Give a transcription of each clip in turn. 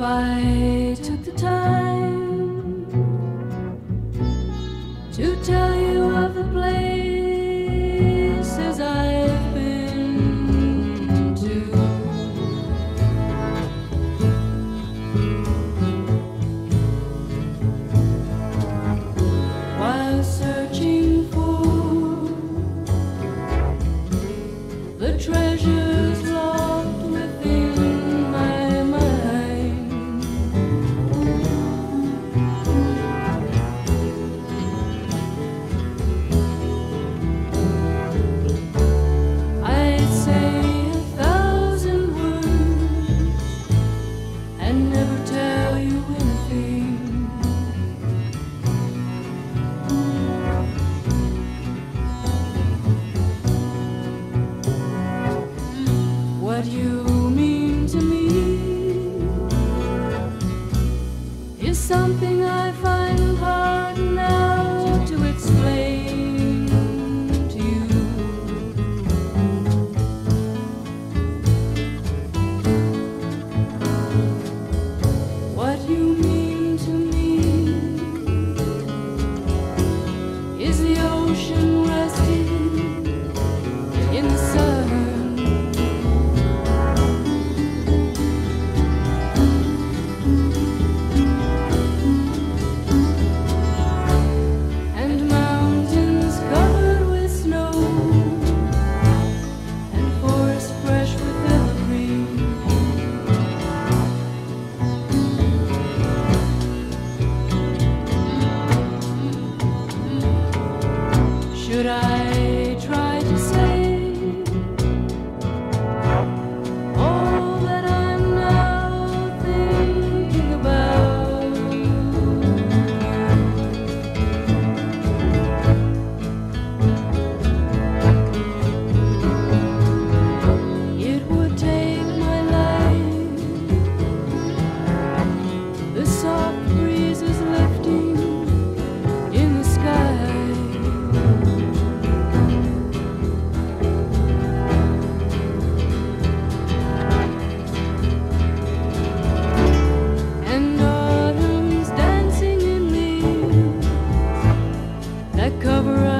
if I took the time to tell you of the place. is the ocean. should I? that cover up.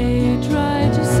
they try to